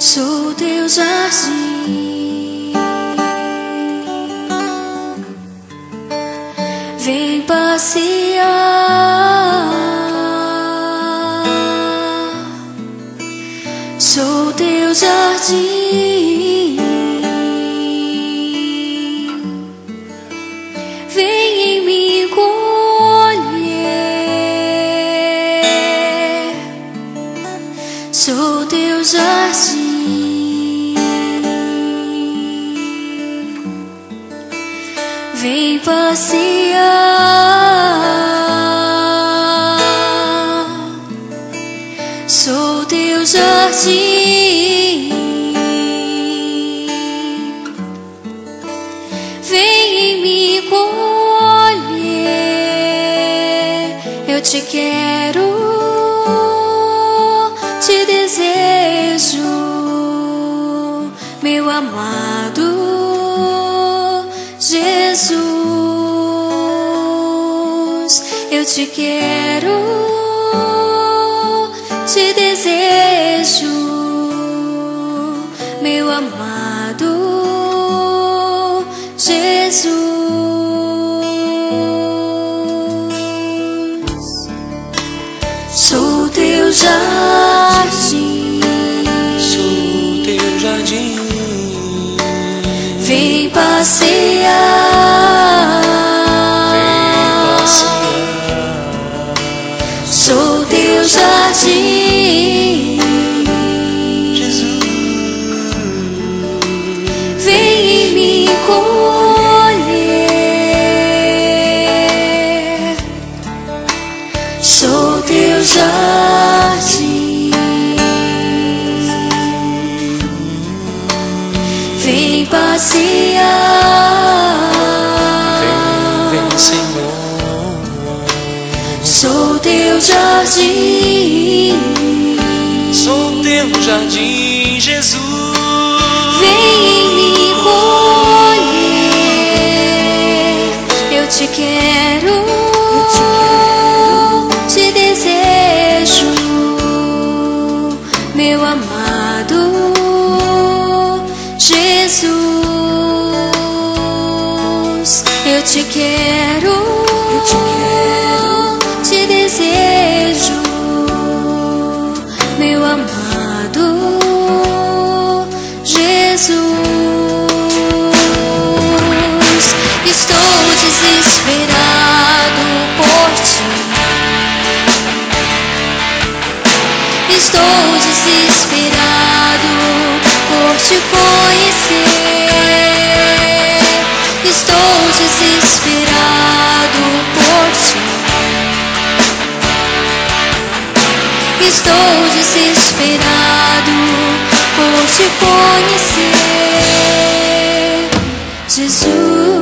Sou teu jardim. Vem passear. Sou teu jardim. Sou teu jardim. Vem passear. Sou teu jardim. Vem em me colher. Eu te quero, desejo, meu amado Jesus. Eu te quero, te desejo, meu amado Jesus. Sou teu jardim, passear. Vem passear. Sou teu jardim, Jesus. vem em me colher. Sou teu jardim, passear. Vem, vem, Senhor. Sou teu jardim, Sou teu jardim, Jesus. vem em me colher. Eu te quero, te desejo, meu amado Jesus. Eu te quero, te desejo, meu amado Jesus. Estou desesperado por te conhecer, Jesus.